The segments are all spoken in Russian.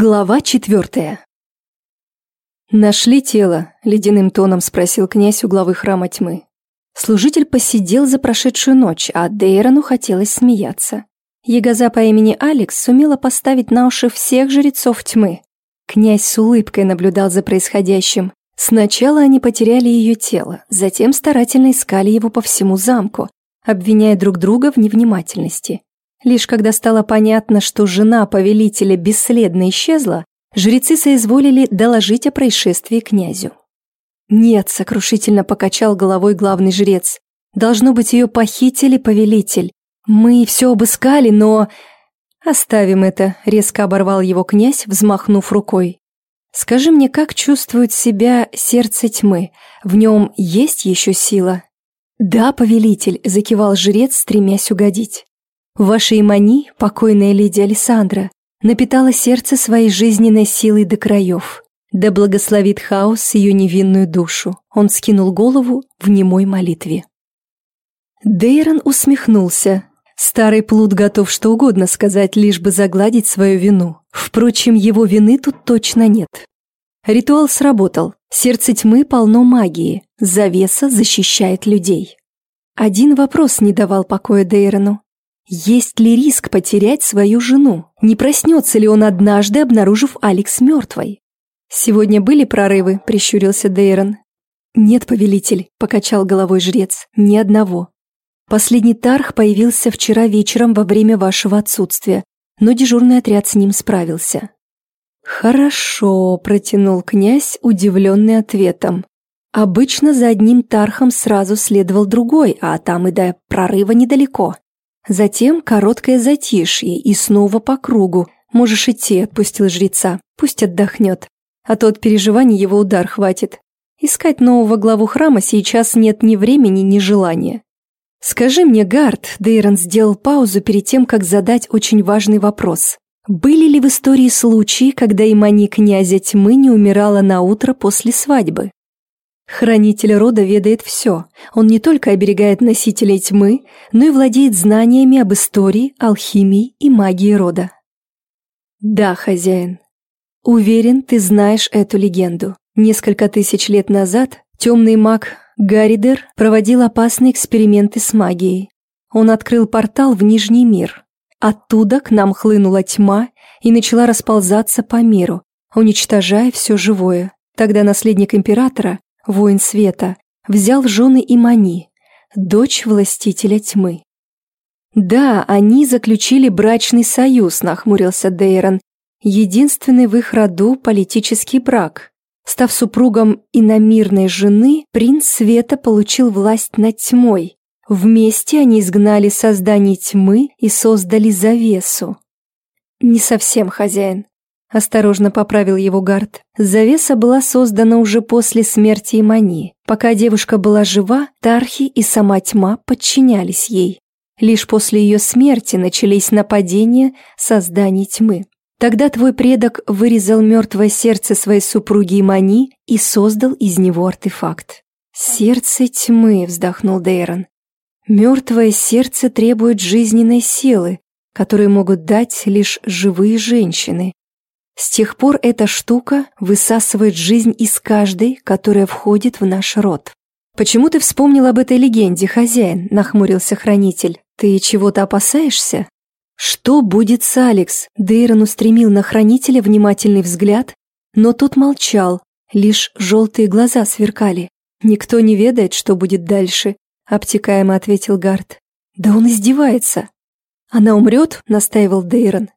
Глава четвертая. «Нашли тело?» – ледяным тоном спросил князь у главы храма тьмы. Служитель посидел за прошедшую ночь, а Дейрону хотелось смеяться. Ягоза по имени Алекс сумела поставить на уши всех жрецов тьмы. Князь с улыбкой наблюдал за происходящим. Сначала они потеряли ее тело, затем старательно искали его по всему замку, обвиняя друг друга в невнимательности. Лишь когда стало понятно, что жена повелителя бесследно исчезла, жрецы соизволили доложить о происшествии князю. «Нет», — сокрушительно покачал головой главный жрец, «должно быть, ее похитили повелитель. Мы все обыскали, но...» «Оставим это», — резко оборвал его князь, взмахнув рукой. «Скажи мне, как чувствует себя сердце тьмы? В нем есть еще сила?» «Да, повелитель», — закивал жрец, стремясь угодить. Ваша Имани, покойная леди Александра, напитала сердце своей жизненной силой до краев. Да благословит хаос ее невинную душу. Он скинул голову в немой молитве. Дейрон усмехнулся. Старый плут готов что угодно сказать, лишь бы загладить свою вину. Впрочем, его вины тут точно нет. Ритуал сработал. Сердце тьмы полно магии. Завеса защищает людей. Один вопрос не давал покоя Дейрону. Есть ли риск потерять свою жену? Не проснется ли он однажды, обнаружив Алекс мертвой? «Сегодня были прорывы», — прищурился Дейрон. «Нет, повелитель», — покачал головой жрец, — «ни одного. Последний тарх появился вчера вечером во время вашего отсутствия, но дежурный отряд с ним справился». «Хорошо», — протянул князь, удивленный ответом. «Обычно за одним тархом сразу следовал другой, а там и до прорыва недалеко. Затем короткое затишье и снова по кругу. Можешь идти, отпустил жреца. Пусть отдохнет. А то от переживаний его удар хватит. Искать нового главу храма сейчас нет ни времени, ни желания. «Скажи мне, Гард», — Дейрон сделал паузу перед тем, как задать очень важный вопрос. «Были ли в истории случаи, когда Имани князя тьмы не умирала на утро после свадьбы?» Хранитель рода ведает все. Он не только оберегает носителей тьмы, но и владеет знаниями об истории, алхимии и магии рода. Да, хозяин. Уверен, ты знаешь эту легенду. Несколько тысяч лет назад темный маг Гаридер проводил опасные эксперименты с магией. Он открыл портал в Нижний мир. Оттуда к нам хлынула тьма и начала расползаться по миру, уничтожая все живое. Тогда наследник императора, воин света, взял в жены Имани, дочь властителя тьмы. «Да, они заключили брачный союз», — нахмурился Дейрон. «Единственный в их роду политический брак. Став супругом иномирной жены, принц света получил власть над тьмой. Вместе они изгнали создание тьмы и создали завесу». «Не совсем, хозяин. Осторожно поправил его Гард. Завеса была создана уже после смерти Имани. Пока девушка была жива, Тархи и сама тьма подчинялись ей. Лишь после ее смерти начались нападения созданий тьмы. Тогда твой предок вырезал мертвое сердце своей супруги Имани и создал из него артефакт. «Сердце тьмы», — вздохнул Дейрон. «Мертвое сердце требует жизненной силы, которые могут дать лишь живые женщины. С тех пор эта штука высасывает жизнь из каждой, которая входит в наш род. «Почему ты вспомнил об этой легенде, хозяин?» – нахмурился хранитель. «Ты чего-то опасаешься?» «Что будет с Алекс?» Дейрон устремил на хранителя внимательный взгляд, но тот молчал, лишь желтые глаза сверкали. «Никто не ведает, что будет дальше», – обтекаемо ответил Гард. «Да он издевается». «Она умрет?» – настаивал Дейрон.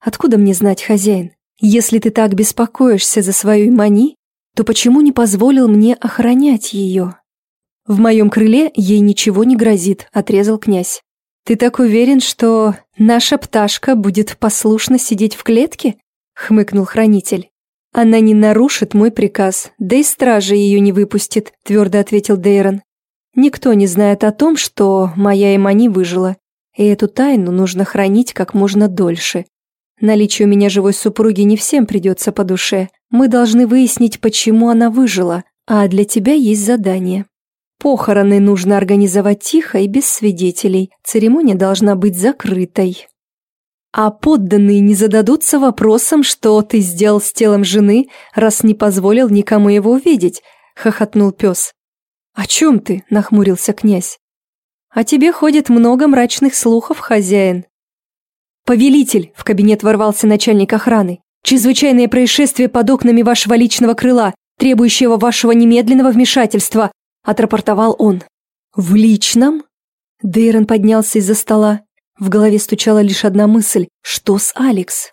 «Откуда мне знать, хозяин? Если ты так беспокоишься за свою Мани, то почему не позволил мне охранять ее? В моем крыле ей ничего не грозит, отрезал князь. Ты так уверен, что наша пташка будет послушно сидеть в клетке? Хмыкнул хранитель. Она не нарушит мой приказ, да и стража ее не выпустит, твердо ответил Дейрон. Никто не знает о том, что моя Эмани выжила, и эту тайну нужно хранить как можно дольше. Наличие у меня живой супруги не всем придется по душе. Мы должны выяснить, почему она выжила, а для тебя есть задание. Похороны нужно организовать тихо и без свидетелей. Церемония должна быть закрытой. А подданные не зададутся вопросом, что ты сделал с телом жены, раз не позволил никому его увидеть, хохотнул пес. О чем ты? нахмурился князь. О тебе ходит много мрачных слухов, хозяин. Повелитель, в кабинет ворвался начальник охраны. Чрезвычайное происшествие под окнами вашего личного крыла, требующего вашего немедленного вмешательства, отрапортовал он. В личном? Дейрон поднялся из-за стола. В голове стучала лишь одна мысль – что с Алекс?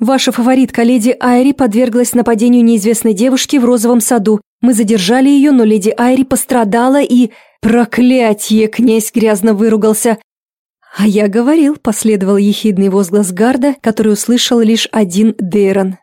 Ваша фаворитка, леди Айри, подверглась нападению неизвестной девушки в розовом саду. Мы задержали ее, но леди Айри пострадала и... Проклятье! Князь грязно выругался. А я говорил, последовал ехидный возглас Гарда, который услышал лишь один Дейрон.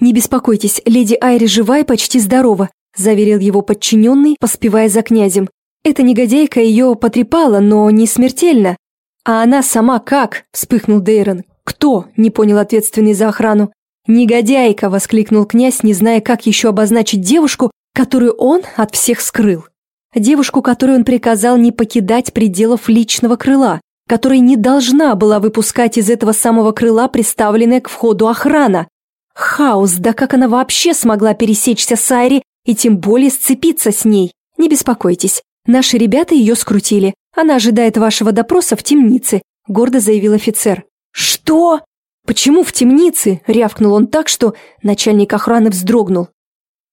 «Не беспокойтесь, леди Айри жива и почти здорова», заверил его подчиненный, поспевая за князем. «Эта негодяйка ее потрепала, но не смертельно. «А она сама как?» – вспыхнул Дейрон. «Кто?» – не понял ответственный за охрану. «Негодяйка!» – воскликнул князь, не зная, как еще обозначить девушку, которую он от всех скрыл. Девушку, которую он приказал не покидать пределов личного крыла, которая не должна была выпускать из этого самого крыла приставленная к входу охрана. Хаос, да как она вообще смогла пересечься с Айри и тем более сцепиться с ней? Не беспокойтесь, наши ребята ее скрутили, она ожидает вашего допроса в темнице», — гордо заявил офицер. «Что? Почему в темнице?» — рявкнул он так, что начальник охраны вздрогнул.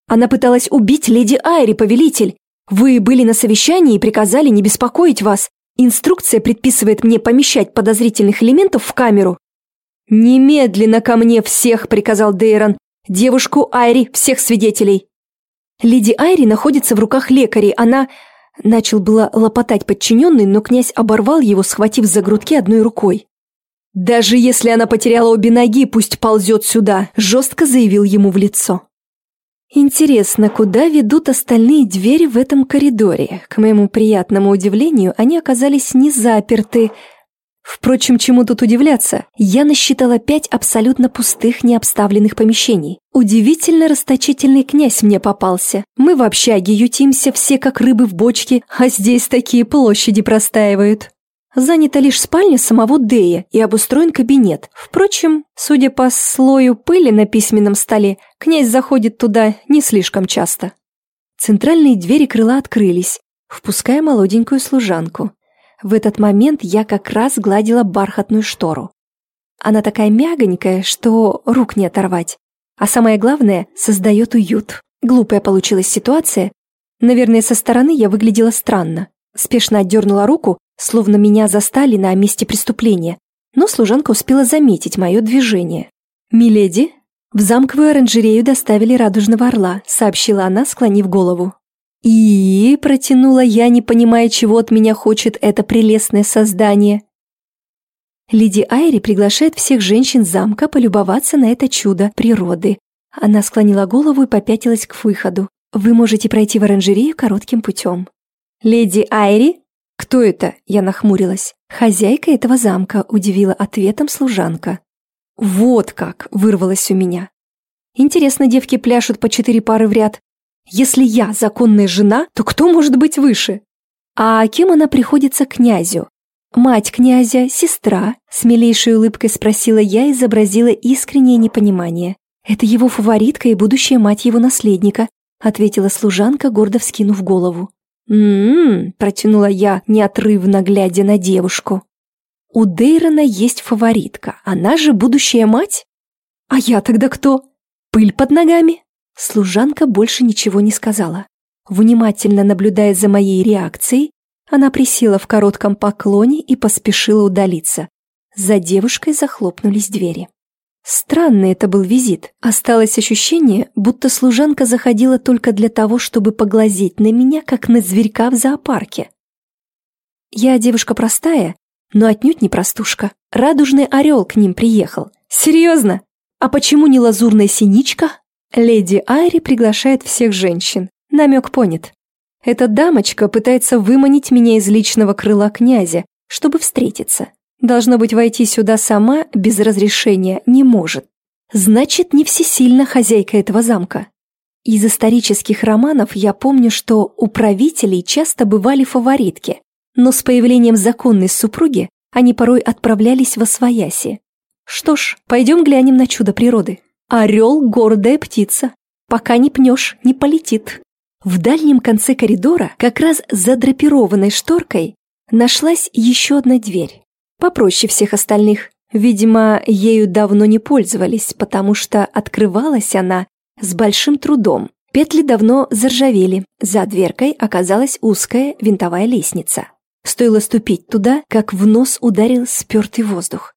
«Она пыталась убить леди Айри, повелитель. Вы были на совещании и приказали не беспокоить вас. Инструкция предписывает мне помещать подозрительных элементов в камеру». «Немедленно ко мне всех!» — приказал Дейрон. «Девушку Айри, всех свидетелей!» Леди Айри находится в руках лекарей. Она... Начал было лопотать подчиненный, но князь оборвал его, схватив за грудки одной рукой. «Даже если она потеряла обе ноги, пусть ползет сюда», – жестко заявил ему в лицо. Интересно, куда ведут остальные двери в этом коридоре? К моему приятному удивлению, они оказались не заперты, Впрочем, чему тут удивляться? Я насчитала пять абсолютно пустых, необставленных помещений. Удивительно расточительный князь мне попался. Мы в общаге ютимся все как рыбы в бочке, а здесь такие площади простаивают. Занята лишь спальня самого Дея и обустроен кабинет. Впрочем, судя по слою пыли на письменном столе, князь заходит туда не слишком часто. Центральные двери крыла открылись, впуская молоденькую служанку. В этот момент я как раз гладила бархатную штору. Она такая мягонькая, что рук не оторвать. А самое главное, создает уют. Глупая получилась ситуация. Наверное, со стороны я выглядела странно. Спешно отдернула руку, словно меня застали на месте преступления. Но служанка успела заметить мое движение. «Миледи, в замковую оранжерею доставили радужного орла», сообщила она, склонив голову. «И...» — протянула я, не понимая, чего от меня хочет это прелестное создание. Леди Айри приглашает всех женщин замка полюбоваться на это чудо природы. Она склонила голову и попятилась к выходу. «Вы можете пройти в оранжерею коротким путем». «Леди Айри?» «Кто это?» — я нахмурилась. «Хозяйка этого замка», — удивила ответом служанка. «Вот как!» — вырвалось у меня. «Интересно, девки пляшут по четыре пары в ряд. Если я законная жена, то кто может быть выше? А кем она приходится князю? Мать князя, сестра? С милейшей улыбкой спросила я и изобразила искреннее непонимание. Это его фаворитка и будущая мать его наследника, ответила служанка, гордо вскинув голову. «М-м-м», протянула я, неотрывно глядя на девушку. «У Дейрона есть фаворитка, она же будущая мать? А я тогда кто? Пыль под ногами?» Служанка больше ничего не сказала. Внимательно наблюдая за моей реакцией, она присела в коротком поклоне и поспешила удалиться. За девушкой захлопнулись двери. Странный это был визит. Осталось ощущение, будто служанка заходила только для того, чтобы поглазеть на меня, как на зверька в зоопарке. Я девушка простая, но отнюдь не простушка. Радужный орел к ним приехал. Серьезно? А почему не лазурная синичка, Леди Айри приглашает всех женщин. Намек понят. Эта дамочка пытается выманить меня из личного крыла князя, чтобы встретиться. Должно быть, войти сюда сама без разрешения не может. Значит, не всесильна хозяйка этого замка. Из исторических романов я помню, что у правителей часто бывали фаворитки, но с появлением законной супруги они порой отправлялись во свояси. Что ж, пойдем глянем на чудо природы. Орел – гордая птица. Пока не пнешь, не полетит. В дальнем конце коридора, как раз за драпированной шторкой, нашлась еще одна дверь. Попроще всех остальных. Видимо, ею давно не пользовались, потому что открывалась она с большим трудом. Петли давно заржавели. За дверкой оказалась узкая винтовая лестница. Стоило ступить туда, как в нос ударил спертый воздух.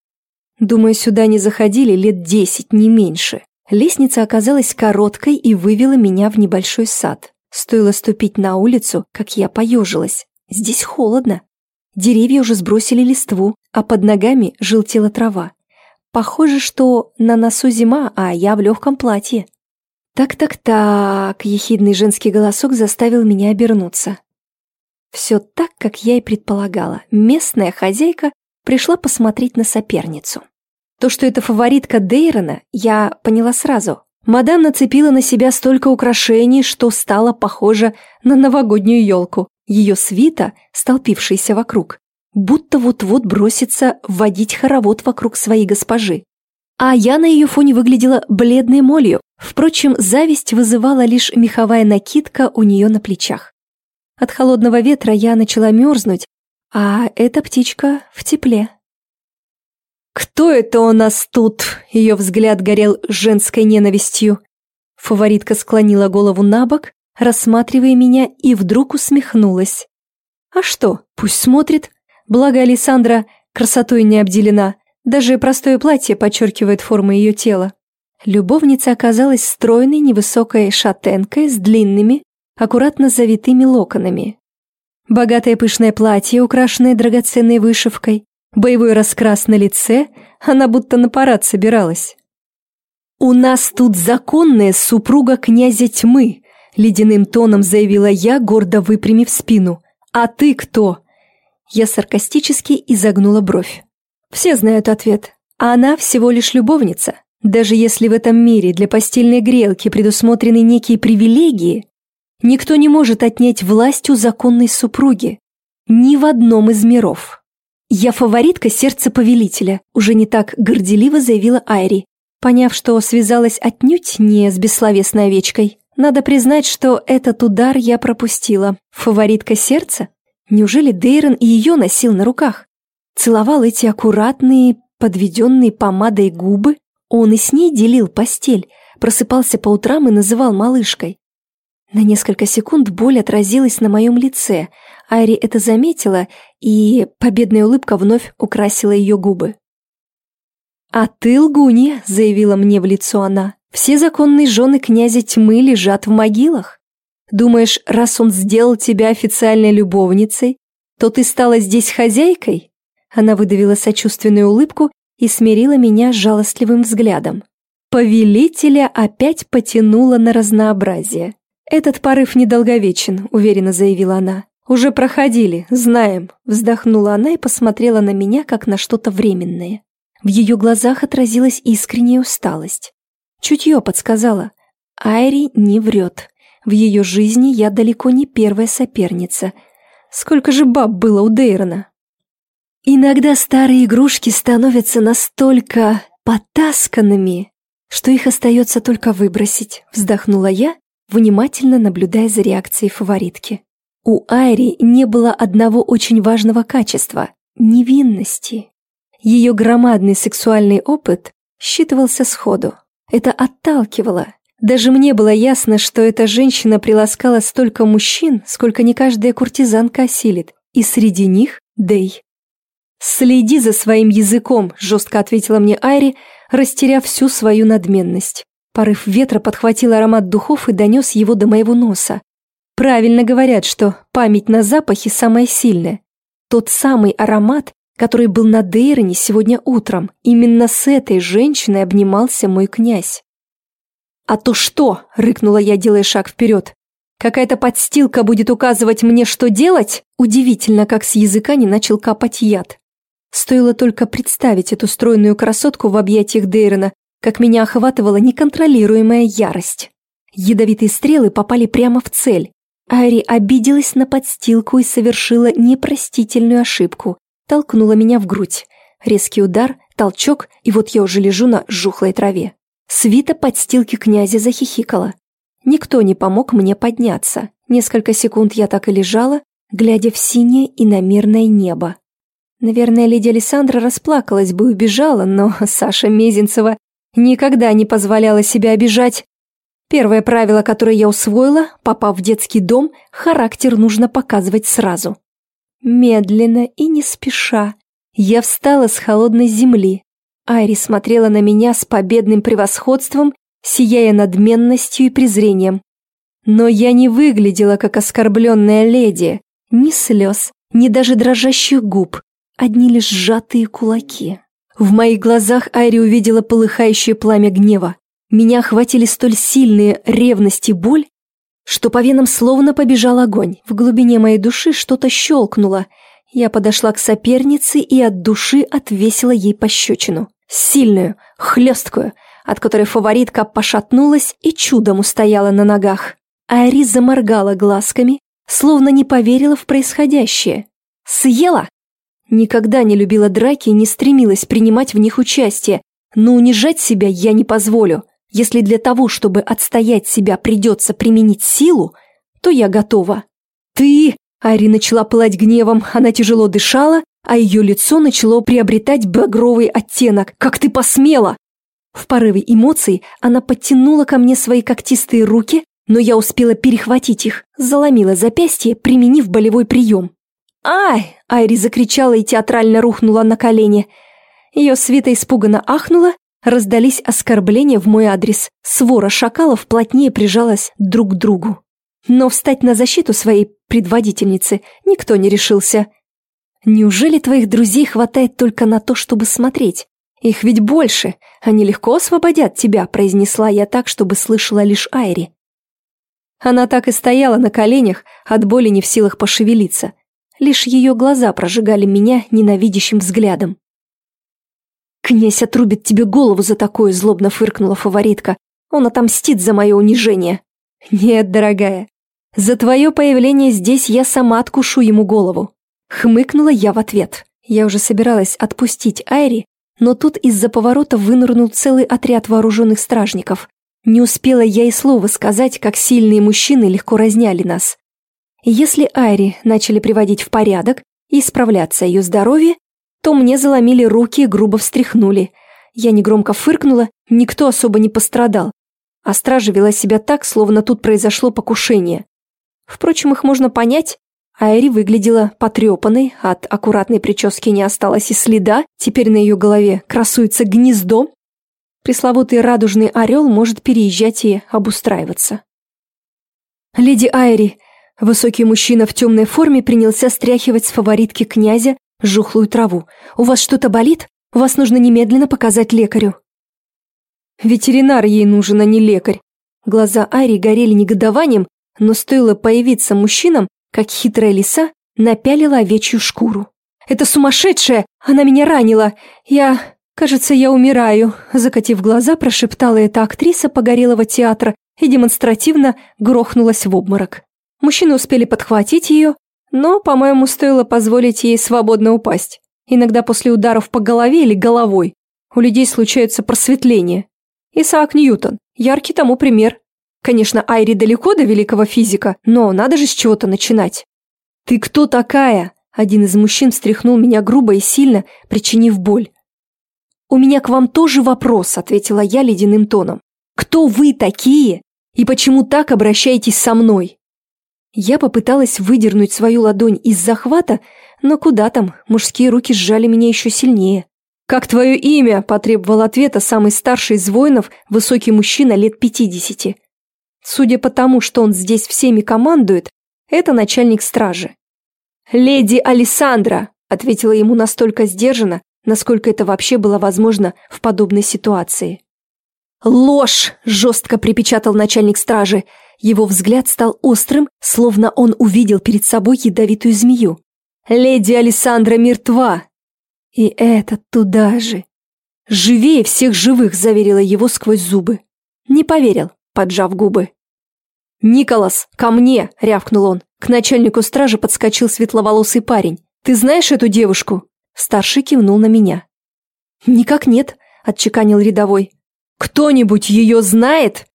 Думаю, сюда не заходили лет десять, не меньше. Лестница оказалась короткой и вывела меня в небольшой сад. Стоило ступить на улицу, как я поежилась. Здесь холодно. Деревья уже сбросили листву, а под ногами желтела трава. Похоже, что на носу зима, а я в легком платье. Так-так-так, ехидный женский голосок заставил меня обернуться. Все так, как я и предполагала. Местная хозяйка пришла посмотреть на соперницу. То, что это фаворитка Дейрона, я поняла сразу. Мадам нацепила на себя столько украшений, что стала похожа на новогоднюю елку. Ее свита, столпившаяся вокруг, будто вот-вот бросится вводить хоровод вокруг своей госпожи. А я на ее фоне выглядела бледной молью. Впрочем, зависть вызывала лишь меховая накидка у нее на плечах. От холодного ветра я начала мерзнуть, а эта птичка в тепле. «Кто это у нас тут?» Ее взгляд горел женской ненавистью. Фаворитка склонила голову на бок, рассматривая меня, и вдруг усмехнулась. «А что, пусть смотрит. Благо Александра красотой не обделена. Даже простое платье подчеркивает формы ее тела». Любовница оказалась стройной невысокой шатенкой с длинными, аккуратно завитыми локонами. Богатое пышное платье, украшенное драгоценной вышивкой, боевой раскрас на лице, она будто на парад собиралась. «У нас тут законная супруга князя тьмы», — ледяным тоном заявила я, гордо выпрямив спину. «А ты кто?» Я саркастически изогнула бровь. Все знают ответ. А она всего лишь любовница. Даже если в этом мире для постельной грелки предусмотрены некие привилегии, никто не может отнять власть у законной супруги. Ни в одном из миров. «Я фаворитка сердца повелителя», — уже не так горделиво заявила Айри, поняв, что связалась отнюдь не с бессловесной овечкой. Надо признать, что этот удар я пропустила. Фаворитка сердца? Неужели Дейрон и ее носил на руках? Целовал эти аккуратные, подведенные помадой губы? Он и с ней делил постель, просыпался по утрам и называл малышкой. На несколько секунд боль отразилась на моем лице. Айри это заметила, и победная улыбка вновь украсила ее губы. «А ты лгунья», — заявила мне в лицо она. «Все законные жены князя тьмы лежат в могилах. Думаешь, раз он сделал тебя официальной любовницей, то ты стала здесь хозяйкой?» Она выдавила сочувственную улыбку и смирила меня жалостливым взглядом. Повелителя опять потянула на разнообразие. «Этот порыв недолговечен», — уверенно заявила она. «Уже проходили, знаем», — вздохнула она и посмотрела на меня, как на что-то временное. В ее глазах отразилась искренняя усталость. Чутье подсказала. Айри не врет. В ее жизни я далеко не первая соперница. Сколько же баб было у Дейрона? Иногда старые игрушки становятся настолько потасканными, что их остается только выбросить, вздохнула я внимательно наблюдая за реакцией фаворитки. У Айри не было одного очень важного качества – невинности. Ее громадный сексуальный опыт считывался сходу. Это отталкивало. Даже мне было ясно, что эта женщина приласкала столько мужчин, сколько не каждая куртизанка осилит, и среди них – Дей. «Следи за своим языком», – жестко ответила мне Айри, растеряв всю свою надменность. Порыв ветра подхватил аромат духов и донес его до моего носа. Правильно говорят, что память на запахи самая сильная. Тот самый аромат, который был на Дейроне сегодня утром. Именно с этой женщиной обнимался мой князь. «А то что?» — рыкнула я, делая шаг вперед. «Какая-то подстилка будет указывать мне, что делать?» Удивительно, как с языка не начал капать яд. Стоило только представить эту стройную красотку в объятиях Дейрона, как меня охватывала неконтролируемая ярость. Ядовитые стрелы попали прямо в цель. Ари обиделась на подстилку и совершила непростительную ошибку. Толкнула меня в грудь. Резкий удар, толчок, и вот я уже лежу на жухлой траве. Свита подстилки князя захихикала. Никто не помог мне подняться. Несколько секунд я так и лежала, глядя в синее и намерное небо. Наверное, леди Александра расплакалась бы и убежала, но Саша Мезенцева никогда не позволяла себя обижать. Первое правило, которое я усвоила, попав в детский дом, характер нужно показывать сразу. Медленно и не спеша. Я встала с холодной земли. Айри смотрела на меня с победным превосходством, сияя надменностью и презрением. Но я не выглядела как оскорбленная леди. Ни слез, ни даже дрожащих губ. Одни лишь сжатые кулаки. В моих глазах Айри увидела полыхающее пламя гнева. Меня охватили столь сильные ревность и боль, что по венам словно побежал огонь. В глубине моей души что-то щелкнуло. Я подошла к сопернице и от души отвесила ей пощечину. Сильную, хлесткую, от которой фаворитка пошатнулась и чудом устояла на ногах. Айри заморгала глазками, словно не поверила в происходящее. «Съела!» Никогда не любила драки и не стремилась принимать в них участие, но унижать себя я не позволю. Если для того, чтобы отстоять себя, придется применить силу, то я готова. «Ты...» Ари начала пылать гневом, она тяжело дышала, а ее лицо начало приобретать багровый оттенок. «Как ты посмела!» В порыве эмоций она подтянула ко мне свои когтистые руки, но я успела перехватить их, заломила запястье, применив болевой прием. «Ай!» – Айри закричала и театрально рухнула на колени. Ее свита испуганно ахнула, раздались оскорбления в мой адрес. Свора шакалов плотнее прижалась друг к другу. Но встать на защиту своей предводительницы никто не решился. Неужели твоих друзей хватает только на то, чтобы смотреть? Их ведь больше. Они легко освободят тебя, произнесла я так, чтобы слышала лишь Айри. Она так и стояла на коленях, от боли не в силах пошевелиться. Лишь ее глаза прожигали меня ненавидящим взглядом. «Князь отрубит тебе голову за такое», — злобно фыркнула фаворитка. «Он отомстит за мое унижение». «Нет, дорогая, за твое появление здесь я сама откушу ему голову». Хмыкнула я в ответ. Я уже собиралась отпустить Айри, но тут из-за поворота вынырнул целый отряд вооруженных стражников. Не успела я и слова сказать, как сильные мужчины легко разняли нас. Если Айри начали приводить в порядок и исправляться ее здоровье, то мне заломили руки и грубо встряхнули. Я негромко фыркнула, никто особо не пострадал. А стража вела себя так, словно тут произошло покушение. Впрочем, их можно понять. Айри выглядела потрепанной, от аккуратной прически не осталось и следа, теперь на ее голове красуется гнездо. Пресловутый радужный орел может переезжать и обустраиваться. «Леди Айри, Высокий мужчина в темной форме принялся стряхивать с фаворитки князя жухлую траву. «У вас что-то болит? Вас нужно немедленно показать лекарю». Ветеринар ей нужен, а не лекарь. Глаза Ари горели негодованием, но стоило появиться мужчинам, как хитрая лиса напялила овечью шкуру. «Это сумасшедшая! Она меня ранила! Я... кажется, я умираю!» Закатив глаза, прошептала эта актриса погорелого театра и демонстративно грохнулась в обморок. Мужчины успели подхватить ее, но, по-моему, стоило позволить ей свободно упасть. Иногда после ударов по голове или головой у людей случаются просветления. Исаак Ньютон – яркий тому пример. Конечно, Айри далеко до великого физика, но надо же с чего-то начинать. «Ты кто такая?» Один из мужчин встряхнул меня грубо и сильно, причинив боль. «У меня к вам тоже вопрос», – ответила я ледяным тоном. «Кто вы такие и почему так обращаетесь со мной?» Я попыталась выдернуть свою ладонь из захвата, но куда там, мужские руки сжали меня еще сильнее. «Как твое имя?» – потребовал ответа самый старший из воинов, высокий мужчина лет пятидесяти. Судя по тому, что он здесь всеми командует, это начальник стражи. «Леди Александра!» – ответила ему настолько сдержанно, насколько это вообще было возможно в подобной ситуации. «Ложь!» – жестко припечатал начальник стражи. Его взгляд стал острым, словно он увидел перед собой ядовитую змею. «Леди Александра мертва!» И этот туда же. «Живее всех живых!» – заверила его сквозь зубы. Не поверил, поджав губы. «Николас, ко мне!» – рявкнул он. К начальнику стражи подскочил светловолосый парень. «Ты знаешь эту девушку?» Старший кивнул на меня. «Никак нет», — отчеканил рядовой. «Кто-нибудь ее знает?»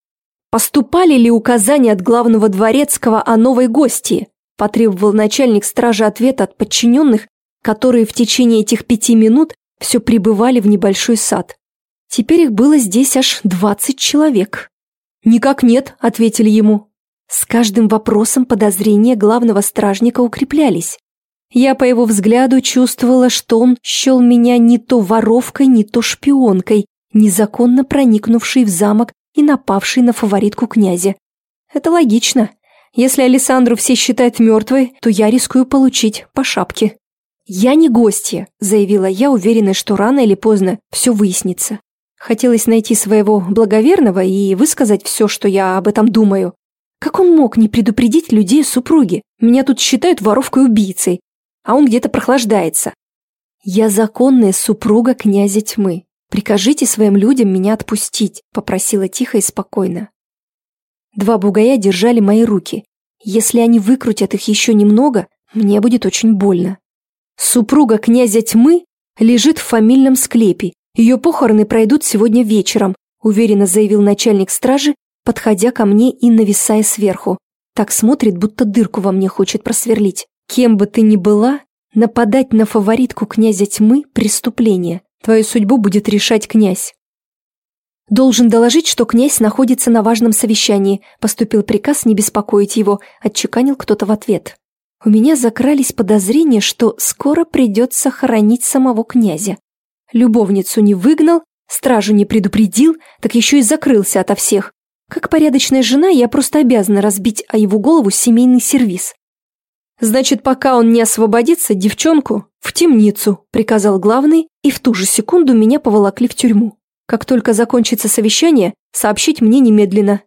«Поступали ли указания от главного дворецкого о новой гости?» – потребовал начальник стражи ответа от подчиненных, которые в течение этих пяти минут все прибывали в небольшой сад. Теперь их было здесь аж двадцать человек. «Никак нет», – ответили ему. С каждым вопросом подозрения главного стражника укреплялись. Я по его взгляду чувствовала, что он счел меня не то воровкой, не то шпионкой, незаконно проникнувшей в замок и напавший на фаворитку князя. Это логично. Если Александру все считают мертвой, то я рискую получить по шапке. «Я не гостья», — заявила я, уверенная, что рано или поздно все выяснится. Хотелось найти своего благоверного и высказать все, что я об этом думаю. Как он мог не предупредить людей о супруге? Меня тут считают воровкой-убийцей, а он где-то прохлаждается. Я законная супруга князя тьмы. «Прикажите своим людям меня отпустить», — попросила тихо и спокойно. Два бугая держали мои руки. Если они выкрутят их еще немного, мне будет очень больно. Супруга князя тьмы лежит в фамильном склепе. Ее похороны пройдут сегодня вечером, уверенно заявил начальник стражи, подходя ко мне и нависая сверху. Так смотрит, будто дырку во мне хочет просверлить. Кем бы ты ни была, нападать на фаворитку князя тьмы – преступление. Твою судьбу будет решать князь. Должен доложить, что князь находится на важном совещании. Поступил приказ не беспокоить его, отчеканил кто-то в ответ. У меня закрались подозрения, что скоро придется хоронить самого князя. Любовницу не выгнал, стражу не предупредил, так еще и закрылся ото всех. Как порядочная жена, я просто обязана разбить о его голову семейный сервиз. «Значит, пока он не освободится, девчонку в темницу», приказал главный, и в ту же секунду меня поволокли в тюрьму. Как только закончится совещание, сообщить мне немедленно.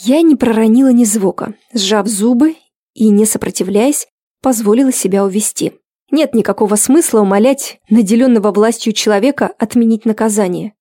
Я не проронила ни звука, сжав зубы и, не сопротивляясь, позволила себя увести. Нет никакого смысла умолять наделенного властью человека отменить наказание.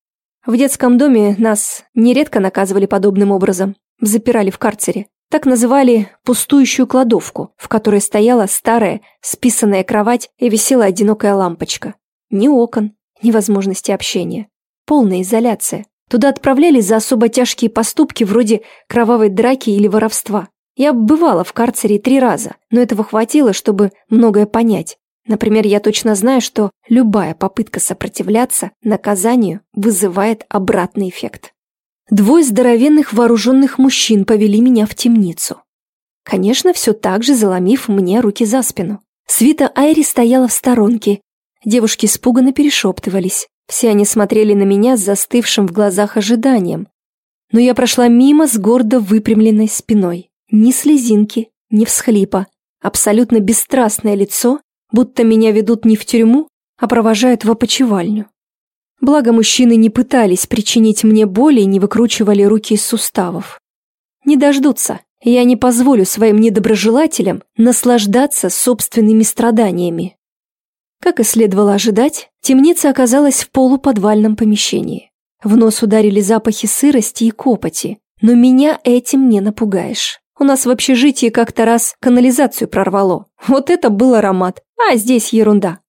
В детском доме нас нередко наказывали подобным образом, запирали в карцере. Так называли пустующую кладовку, в которой стояла старая, списанная кровать и висела одинокая лампочка. Ни окон, ни возможности общения. Полная изоляция. Туда отправляли за особо тяжкие поступки вроде кровавой драки или воровства. Я бывала в карцере три раза, но этого хватило, чтобы многое понять. Например, я точно знаю, что любая попытка сопротивляться наказанию вызывает обратный эффект. Двое здоровенных вооруженных мужчин повели меня в темницу. Конечно, все так же заломив мне руки за спину. Свита Айри стояла в сторонке. Девушки испуганно перешептывались. Все они смотрели на меня с застывшим в глазах ожиданием. Но я прошла мимо с гордо выпрямленной спиной. Ни слезинки, ни всхлипа. Абсолютно бесстрастное лицо, будто меня ведут не в тюрьму, а провожают в опочивальню. Благо, мужчины не пытались причинить мне боли и не выкручивали руки из суставов. Не дождутся. Я не позволю своим недоброжелателям наслаждаться собственными страданиями. Как и следовало ожидать, темница оказалась в полуподвальном помещении. В нос ударили запахи сырости и копоти, но меня этим не напугаешь. У нас в общежитии как-то раз канализацию прорвало. Вот это был аромат, а здесь ерунда.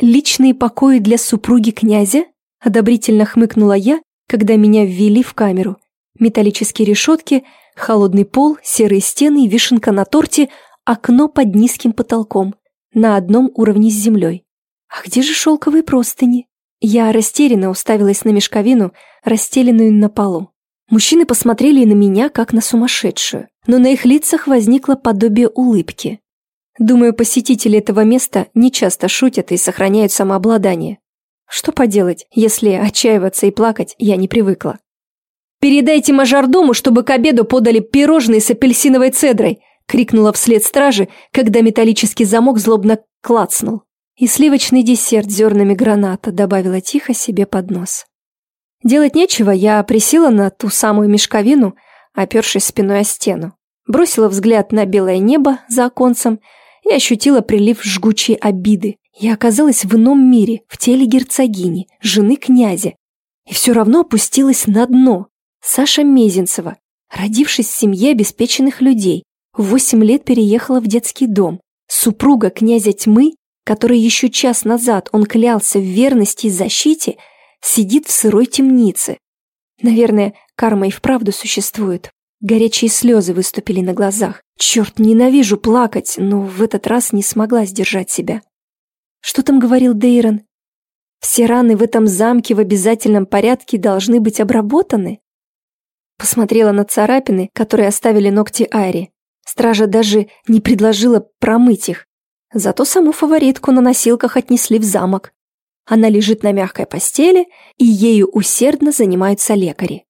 «Личные покои для супруги князя?» – одобрительно хмыкнула я, когда меня ввели в камеру. Металлические решетки, холодный пол, серые стены вишенка на торте, окно под низким потолком, на одном уровне с землей. А где же шелковые простыни? Я растерянно уставилась на мешковину, расстеленную на полу. Мужчины посмотрели на меня, как на сумасшедшую, но на их лицах возникло подобие улыбки. Думаю, посетители этого места не часто шутят и сохраняют самообладание. Что поделать, если отчаиваться и плакать я не привыкла. «Передайте мажордому, чтобы к обеду подали пирожные с апельсиновой цедрой!» крикнула вслед стражи, когда металлический замок злобно клацнул. И сливочный десерт зернами граната добавила тихо себе под нос. Делать нечего, я присела на ту самую мешковину, опершись спиной о стену. Бросила взгляд на белое небо за оконцем и ощутила прилив жгучей обиды. Я оказалась в ином мире, в теле герцогини, жены князя. И все равно опустилась на дно. Саша Мезенцева, родившись в семье обеспеченных людей, в восемь лет переехала в детский дом. Супруга князя тьмы которой еще час назад он клялся в верности и защите, сидит в сырой темнице. Наверное, карма и вправду существует. Горячие слезы выступили на глазах. Черт, ненавижу плакать, но в этот раз не смогла сдержать себя. Что там говорил Дейрон? Все раны в этом замке в обязательном порядке должны быть обработаны? Посмотрела на царапины, которые оставили ногти Айри. Стража даже не предложила промыть их. Зато саму фаворитку на носилках отнесли в замок. Она лежит на мягкой постели, и ею усердно занимаются лекари.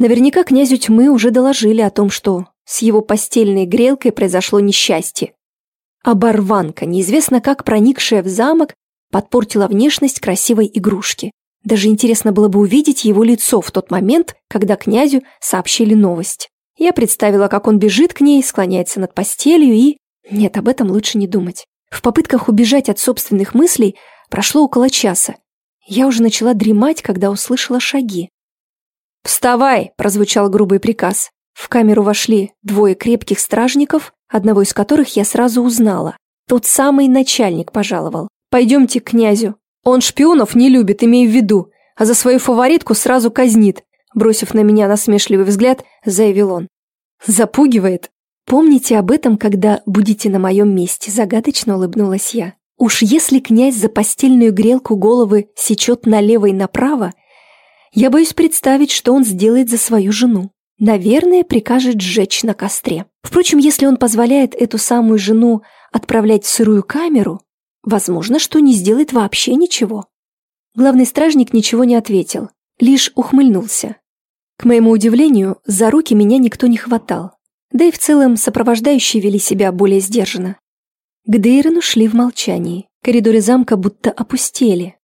Наверняка князю тьмы уже доложили о том, что с его постельной грелкой произошло несчастье. Оборванка, неизвестно как проникшая в замок, подпортила внешность красивой игрушки. Даже интересно было бы увидеть его лицо в тот момент, когда князю сообщили новость. Я представила, как он бежит к ней, склоняется над постелью и... Нет, об этом лучше не думать. В попытках убежать от собственных мыслей прошло около часа. Я уже начала дремать, когда услышала шаги. «Вставай!» – прозвучал грубый приказ. В камеру вошли двое крепких стражников, одного из которых я сразу узнала. Тот самый начальник пожаловал. «Пойдемте к князю. Он шпионов не любит, имей в виду, а за свою фаворитку сразу казнит», бросив на меня насмешливый взгляд, заявил он. «Запугивает?» «Помните об этом, когда будете на моем месте», загадочно улыбнулась я. «Уж если князь за постельную грелку головы сечет налево и направо, я боюсь представить, что он сделает за свою жену. Наверное, прикажет сжечь на костре. Впрочем, если он позволяет эту самую жену отправлять в сырую камеру, возможно, что не сделает вообще ничего. Главный стражник ничего не ответил, лишь ухмыльнулся. К моему удивлению, за руки меня никто не хватал. Да и в целом сопровождающие вели себя более сдержанно. К Дейрону шли в молчании. Коридоры замка будто опустели.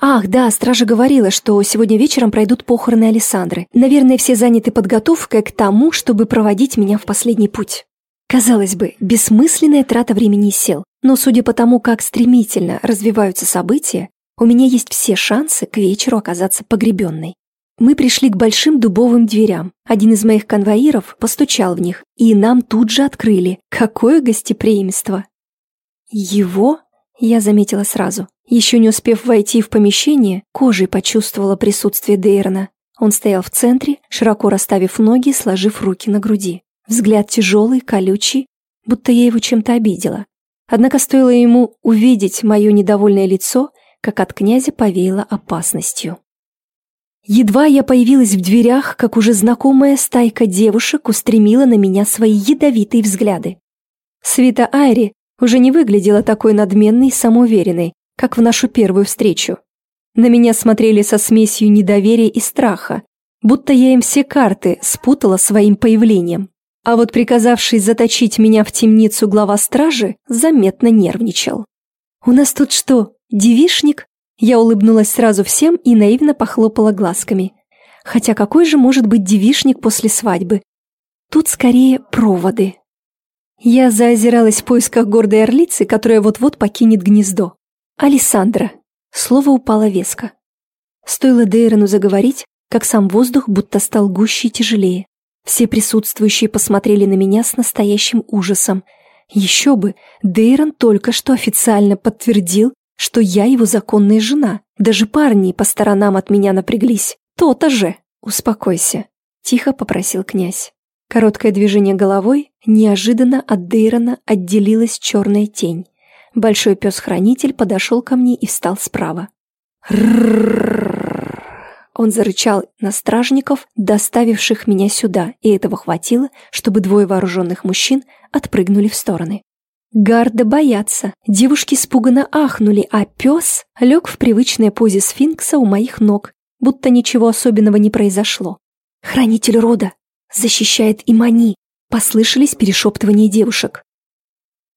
Ах, да, стража говорила, что сегодня вечером пройдут похороны Александры. Наверное, все заняты подготовкой к тому, чтобы проводить меня в последний путь. Казалось бы, бессмысленная трата времени и сил. Но судя по тому, как стремительно развиваются события, у меня есть все шансы к вечеру оказаться погребенной. Мы пришли к большим дубовым дверям. Один из моих конвоиров постучал в них, и нам тут же открыли. Какое гостеприимство! Его я заметила сразу. Еще не успев войти в помещение, кожей почувствовала присутствие Дейрона. Он стоял в центре, широко расставив ноги, сложив руки на груди. Взгляд тяжелый, колючий, будто я его чем-то обидела. Однако стоило ему увидеть мое недовольное лицо, как от князя повеяло опасностью. Едва я появилась в дверях, как уже знакомая стайка девушек устремила на меня свои ядовитые взгляды. Свита Айри уже не выглядела такой надменной и самоуверенной, как в нашу первую встречу. На меня смотрели со смесью недоверия и страха, будто я им все карты спутала своим появлением. А вот приказавший заточить меня в темницу глава стражи заметно нервничал. «У нас тут что, девишник?» Я улыбнулась сразу всем и наивно похлопала глазками. Хотя какой же может быть девишник после свадьбы? Тут скорее проводы. Я заозиралась в поисках гордой орлицы, которая вот-вот покинет гнездо. Александра. Слово упало веско. Стоило Дейрону заговорить, как сам воздух будто стал гуще и тяжелее. Все присутствующие посмотрели на меня с настоящим ужасом. Еще бы, Дейрон только что официально подтвердил, что я его законная жена. Даже парни по сторонам от меня напряглись. То-то же. Успокойся, тихо попросил князь. Короткое движение головой, неожиданно от Дейрона отделилась черная тень. Большой пес-хранитель подошел ко мне и встал справа. Он зарычал на стражников, доставивших меня сюда, и этого хватило, чтобы двое вооруженных мужчин отпрыгнули в стороны. Гарда боятся. Девушки испуганно ахнули, а пес лег в привычной позе сфинкса у моих ног, будто ничего особенного не произошло. «Хранитель рода! Защищает Имани!» Послышались перешептывания девушек.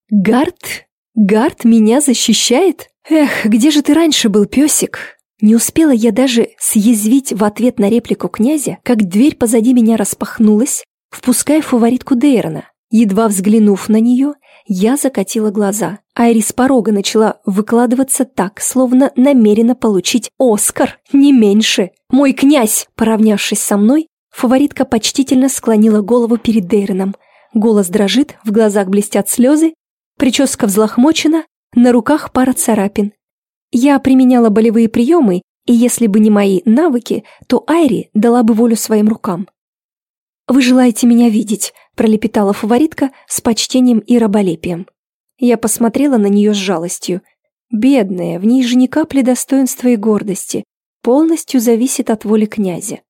«Гард? Гард меня защищает? Эх, где же ты раньше был, песик?» Не успела я даже съязвить в ответ на реплику князя, как дверь позади меня распахнулась, впуская фаворитку Дейрона. Едва взглянув на нее, я закатила глаза. Айри с порога начала выкладываться так, словно намерена получить Оскар, не меньше. «Мой князь!» Поравнявшись со мной, фаворитка почтительно склонила голову перед Дейроном. Голос дрожит, в глазах блестят слезы, прическа взлохмочена, На руках пара царапин. Я применяла болевые приемы, и если бы не мои навыки, то Айри дала бы волю своим рукам. «Вы желаете меня видеть», – пролепетала фаворитка с почтением и раболепием. Я посмотрела на нее с жалостью. Бедная, в ней же ни капли достоинства и гордости. Полностью зависит от воли князя.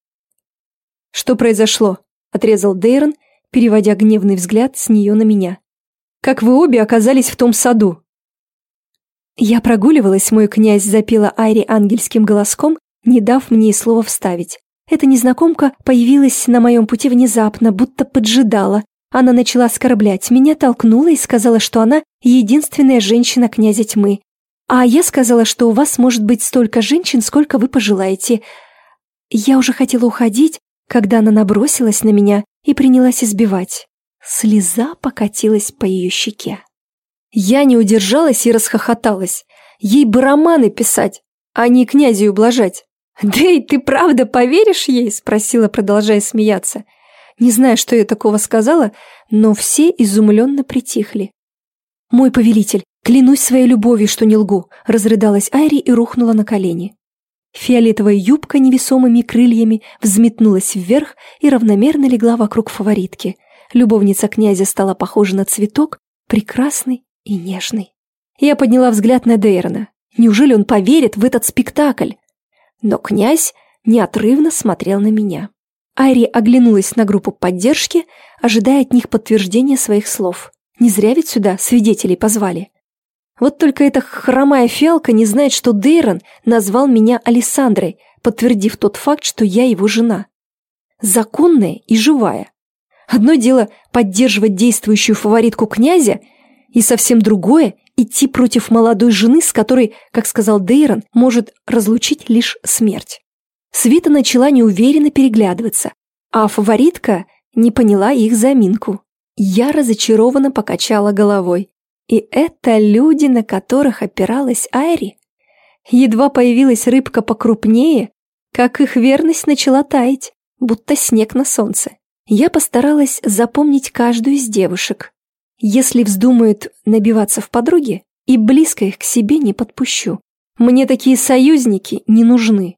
«Что произошло?» – отрезал Дейрон, переводя гневный взгляд с нее на меня. «Как вы обе оказались в том саду?» «Я прогуливалась, мой князь», – запела Айри ангельским голоском, не дав мне и слова вставить. Эта незнакомка появилась на моем пути внезапно, будто поджидала. Она начала оскорблять меня, толкнула и сказала, что она единственная женщина князя тьмы. А я сказала, что у вас может быть столько женщин, сколько вы пожелаете. Я уже хотела уходить, когда она набросилась на меня и принялась избивать. Слеза покатилась по ее щеке. Я не удержалась и расхохоталась. Ей бы романы писать, а не князю ублажать. «Дэй, ты правда поверишь ей?» – спросила, продолжая смеяться. Не знаю, что я такого сказала, но все изумленно притихли. «Мой повелитель, клянусь своей любовью, что не лгу», – разрыдалась Айри и рухнула на колени. Фиолетовая юбка невесомыми крыльями взметнулась вверх и равномерно легла вокруг фаворитки. Любовница князя стала похожа на цветок, прекрасный и нежный. Я подняла взгляд на Дейрона. Неужели он поверит в этот спектакль? Но князь неотрывно смотрел на меня. Айри оглянулась на группу поддержки, ожидая от них подтверждения своих слов. Не зря ведь сюда свидетелей позвали. Вот только эта хромая фиалка не знает, что Дейрон назвал меня Александрой, подтвердив тот факт, что я его жена. Законная и живая. Одно дело поддерживать действующую фаворитку князя, и совсем другое – идти против молодой жены, с которой, как сказал Дейрон, может разлучить лишь смерть. Свита начала неуверенно переглядываться, а фаворитка не поняла их заминку. Я разочарованно покачала головой. И это люди, на которых опиралась Айри? Едва появилась рыбка покрупнее, как их верность начала таять, будто снег на солнце. Я постаралась запомнить каждую из девушек, если вздумают набиваться в подруги, и близко их к себе не подпущу. Мне такие союзники не нужны.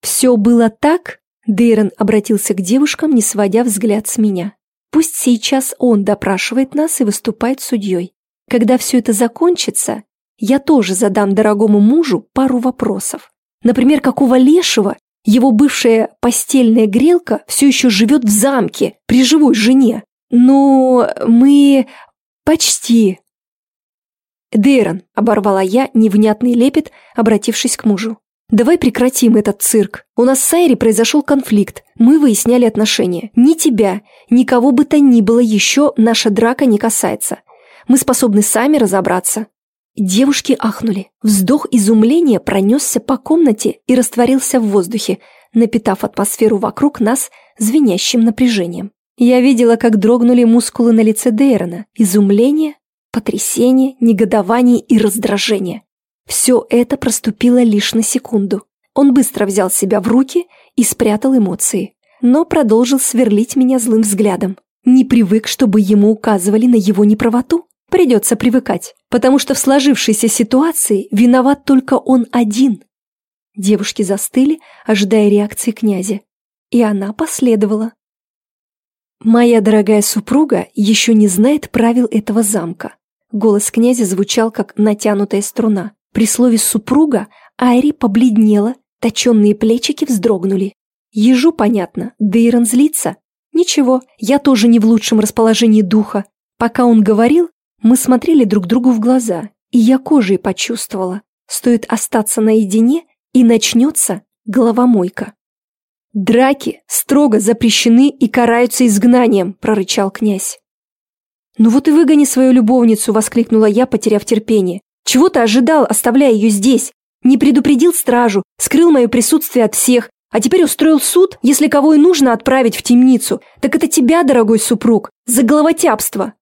Все было так, Дейрон обратился к девушкам, не сводя взгляд с меня. Пусть сейчас он допрашивает нас и выступает судьей. Когда все это закончится, я тоже задам дорогому мужу пару вопросов. Например, какого лешего его бывшая постельная грелка все еще живет в замке при живой жене? «Ну, мы... почти...» «Дейрон», — оборвала я невнятный лепет, обратившись к мужу. «Давай прекратим этот цирк. У нас с Айри произошел конфликт. Мы выясняли отношения. Ни тебя, никого бы то ни было еще наша драка не касается. Мы способны сами разобраться». Девушки ахнули. Вздох изумления пронесся по комнате и растворился в воздухе, напитав атмосферу вокруг нас звенящим напряжением. Я видела, как дрогнули мускулы на лице Дейрона. Изумление, потрясение, негодование и раздражение. Все это проступило лишь на секунду. Он быстро взял себя в руки и спрятал эмоции, но продолжил сверлить меня злым взглядом. Не привык, чтобы ему указывали на его неправоту? Придется привыкать, потому что в сложившейся ситуации виноват только он один. Девушки застыли, ожидая реакции князя. И она последовала. «Моя дорогая супруга еще не знает правил этого замка». Голос князя звучал, как натянутая струна. При слове «супруга» Айри побледнела, точенные плечики вздрогнули. Ежу понятно, Дейрон злится. Ничего, я тоже не в лучшем расположении духа. Пока он говорил, мы смотрели друг другу в глаза, и я кожей почувствовала. Стоит остаться наедине, и начнется головомойка. «Драки строго запрещены и караются изгнанием», – прорычал князь. «Ну вот и выгони свою любовницу», – воскликнула я, потеряв терпение. «Чего ты ожидал, оставляя ее здесь? Не предупредил стражу, скрыл мое присутствие от всех, а теперь устроил суд, если кого и нужно отправить в темницу. Так это тебя, дорогой супруг, за головотяпство!»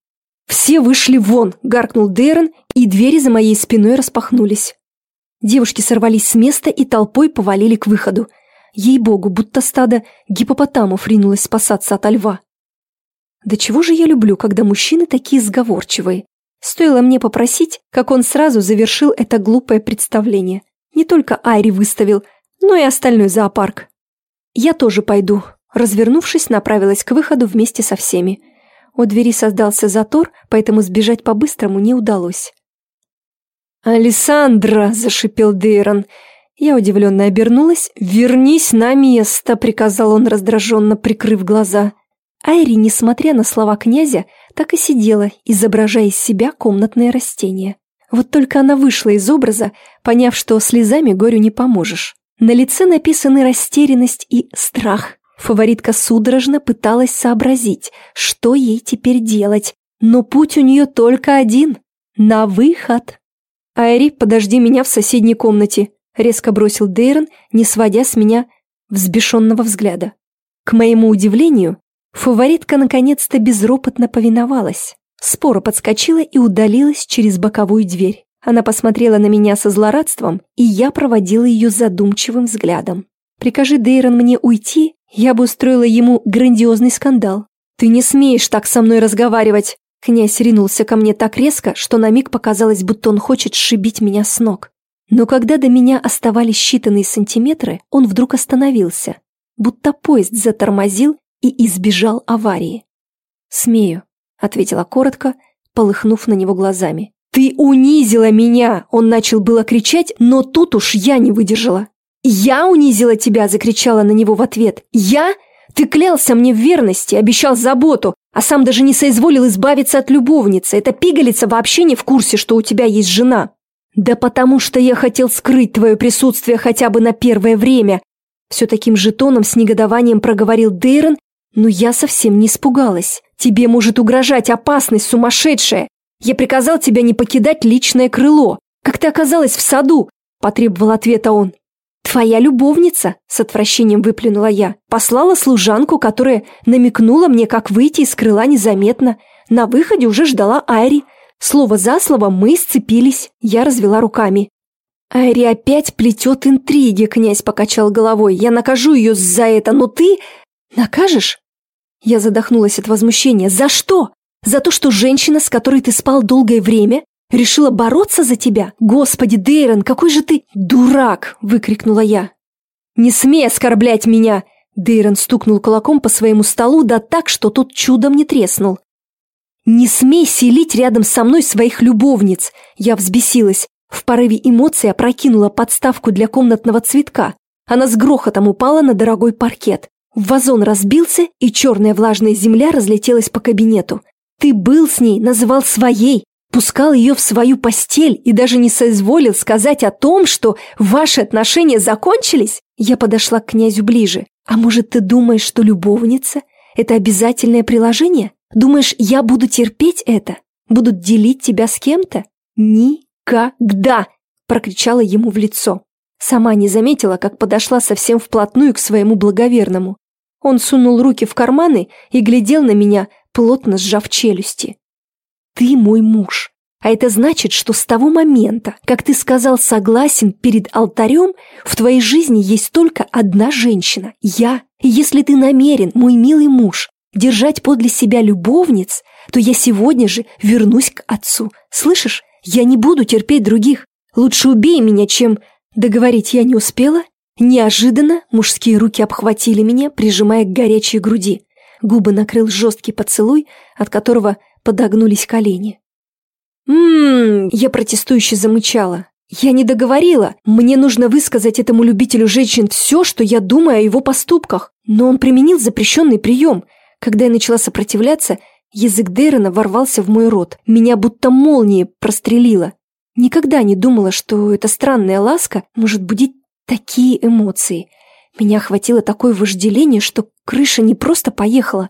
«Все вышли вон!» – гаркнул Дэрон, и двери за моей спиной распахнулись. Девушки сорвались с места и толпой повалили к выходу. Ей-богу, будто стадо гипопотамов ринулось спасаться от льва. Да чего же я люблю, когда мужчины такие сговорчивые? Стоило мне попросить, как он сразу завершил это глупое представление. Не только Айри выставил, но и остальной зоопарк. Я тоже пойду. Развернувшись, направилась к выходу вместе со всеми. У двери создался затор, поэтому сбежать по-быстрому не удалось. «Алессандра!» – зашипел Дейрон. Я удивленно обернулась. «Вернись на место!» – приказал он, раздраженно прикрыв глаза. Айри, несмотря на слова князя, так и сидела, изображая из себя комнатное растение. Вот только она вышла из образа, поняв, что слезами горю не поможешь. На лице написаны растерянность и страх. Фаворитка судорожно пыталась сообразить, что ей теперь делать, но путь у нее только один – на выход. «Айри, подожди меня в соседней комнате», – резко бросил Дейрон, не сводя с меня взбешенного взгляда. К моему удивлению, фаворитка наконец-то безропотно повиновалась. Спора подскочила и удалилась через боковую дверь. Она посмотрела на меня со злорадством, и я проводила ее задумчивым взглядом. Прикажи Дейрон мне уйти, я бы устроила ему грандиозный скандал. Ты не смеешь так со мной разговаривать. Князь ринулся ко мне так резко, что на миг показалось, будто он хочет сшибить меня с ног. Но когда до меня оставались считанные сантиметры, он вдруг остановился, будто поезд затормозил и избежал аварии. «Смею», — ответила коротко, полыхнув на него глазами. «Ты унизила меня!» Он начал было кричать, но тут уж я не выдержала. «Я унизила тебя!» – закричала на него в ответ. «Я? Ты клялся мне в верности, обещал заботу, а сам даже не соизволил избавиться от любовницы. Эта пигалица вообще не в курсе, что у тебя есть жена». «Да потому что я хотел скрыть твое присутствие хотя бы на первое время!» Все таким же тоном с негодованием проговорил Дейрон, но я совсем не испугалась. «Тебе может угрожать опасность сумасшедшая! Я приказал тебя не покидать личное крыло. Как ты оказалась в саду?» – потребовал ответа он. «Твоя любовница», – с отвращением выплюнула я, послала служанку, которая намекнула мне, как выйти из крыла незаметно. На выходе уже ждала Айри. Слово за слово мы сцепились. Я развела руками. «Айри опять плетет интриги», – князь покачал головой. «Я накажу ее за это, но ты...» «Накажешь?» Я задохнулась от возмущения. «За что? За то, что женщина, с которой ты спал долгое время, решила бороться за тебя? Господи, Дейрон, какой же ты дурак!» – выкрикнула я. «Не смей оскорблять меня!» Дейрон стукнул кулаком по своему столу, да так, что тот чудом не треснул. «Не смей селить рядом со мной своих любовниц!» Я взбесилась. В порыве эмоций опрокинула подставку для комнатного цветка. Она с грохотом упала на дорогой паркет. Вазон разбился, и черная влажная земля разлетелась по кабинету. Ты был с ней, называл своей, пускал ее в свою постель и даже не соизволил сказать о том, что ваши отношения закончились? Я подошла к князю ближе. А может, ты думаешь, что любовница – это обязательное приложение? Думаешь, я буду терпеть это? Будут делить тебя с кем-то? Никогда! Прокричала ему в лицо. Сама не заметила, как подошла совсем вплотную к своему благоверному. Он сунул руки в карманы и глядел на меня, плотно сжав челюсти. «Ты мой муж, а это значит, что с того момента, как ты сказал согласен перед алтарем, в твоей жизни есть только одна женщина – я. И если ты намерен, мой милый муж, держать подле себя любовниц, то я сегодня же вернусь к отцу. Слышишь, я не буду терпеть других. Лучше убей меня, чем...» Договорить я не успела. Неожиданно мужские руки обхватили меня, прижимая к горячей груди. Губы накрыл жесткий поцелуй, от которого подогнулись колени. «Ммм...» – я протестующе замычала. «Я не договорила. Мне нужно высказать этому любителю женщин все, что я думаю о его поступках. Но он применил запрещенный прием. Когда я начала сопротивляться, язык Дэрона ворвался в мой рот. Меня будто молнией прострелило. Никогда не думала, что эта странная ласка может будить такие эмоции. Меня охватило такое вожделение, что крыша не просто поехала.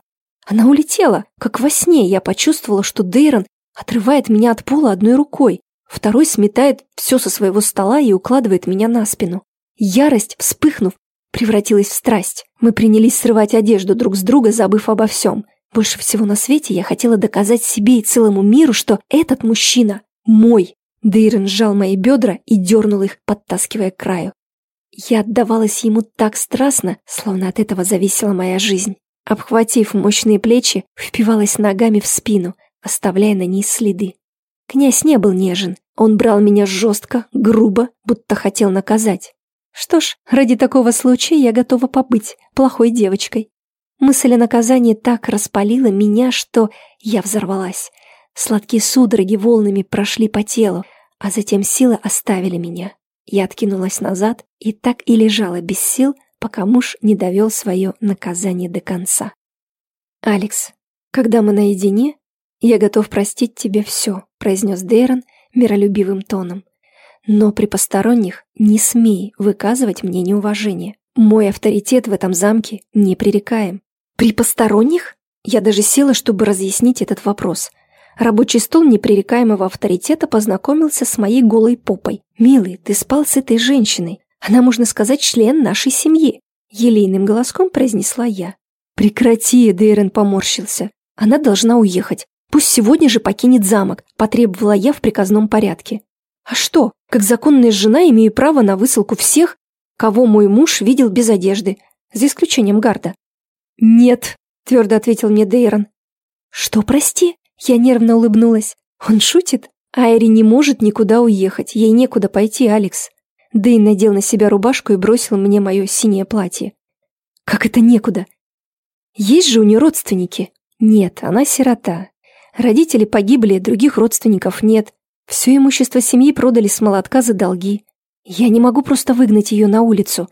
Она улетела, как во сне. Я почувствовала, что Дейрон отрывает меня от пола одной рукой, второй сметает все со своего стола и укладывает меня на спину. Ярость, вспыхнув, превратилась в страсть. Мы принялись срывать одежду друг с друга, забыв обо всем. Больше всего на свете я хотела доказать себе и целому миру, что этот мужчина мой. Дейрон сжал мои бедра и дернул их, подтаскивая к краю. Я отдавалась ему так страстно, словно от этого зависела моя жизнь. Обхватив мощные плечи, впивалась ногами в спину, оставляя на ней следы. Князь не был нежен. Он брал меня жестко, грубо, будто хотел наказать. Что ж, ради такого случая я готова побыть плохой девочкой. Мысль о наказании так распалила меня, что я взорвалась. Сладкие судороги волнами прошли по телу, а затем силы оставили меня. Я откинулась назад и так и лежала без сил, пока муж не довел свое наказание до конца. «Алекс, когда мы наедине, я готов простить тебе все», произнес Дейрон миролюбивым тоном. «Но при посторонних не смей выказывать мне неуважение. Мой авторитет в этом замке непререкаем». «При посторонних?» Я даже села, чтобы разъяснить этот вопрос. Рабочий стол непререкаемого авторитета познакомился с моей голой попой. «Милый, ты спал с этой женщиной. Она, можно сказать, член нашей семьи», — елейным голоском произнесла я. «Прекрати!» — Дейрен поморщился. «Она должна уехать. Пусть сегодня же покинет замок», — потребовала я в приказном порядке. «А что? Как законная жена имею право на высылку всех, кого мой муж видел без одежды, за исключением гарда». «Нет», — твердо ответил мне Дейрон. «Что, прости?» Я нервно улыбнулась. «Он шутит? Айри не может никуда уехать, ей некуда пойти, Алекс». Дэйн надел на себя рубашку и бросил мне мое синее платье. «Как это некуда? Есть же у нее родственники. Нет, она сирота. Родители погибли, других родственников нет. Все имущество семьи продали с молотка за долги. Я не могу просто выгнать ее на улицу»,